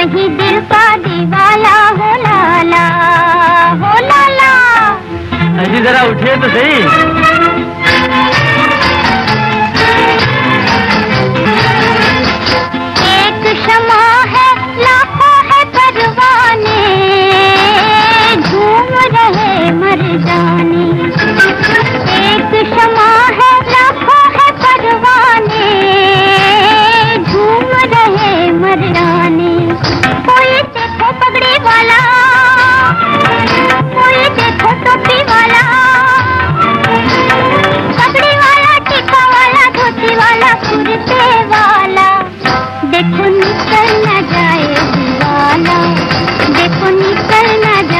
वही दिल का दीवाला हो लाला हो लाला। अजी जरा उठिए तो सही। देखो निकल न जाए दीवाना देखो निकल न जाए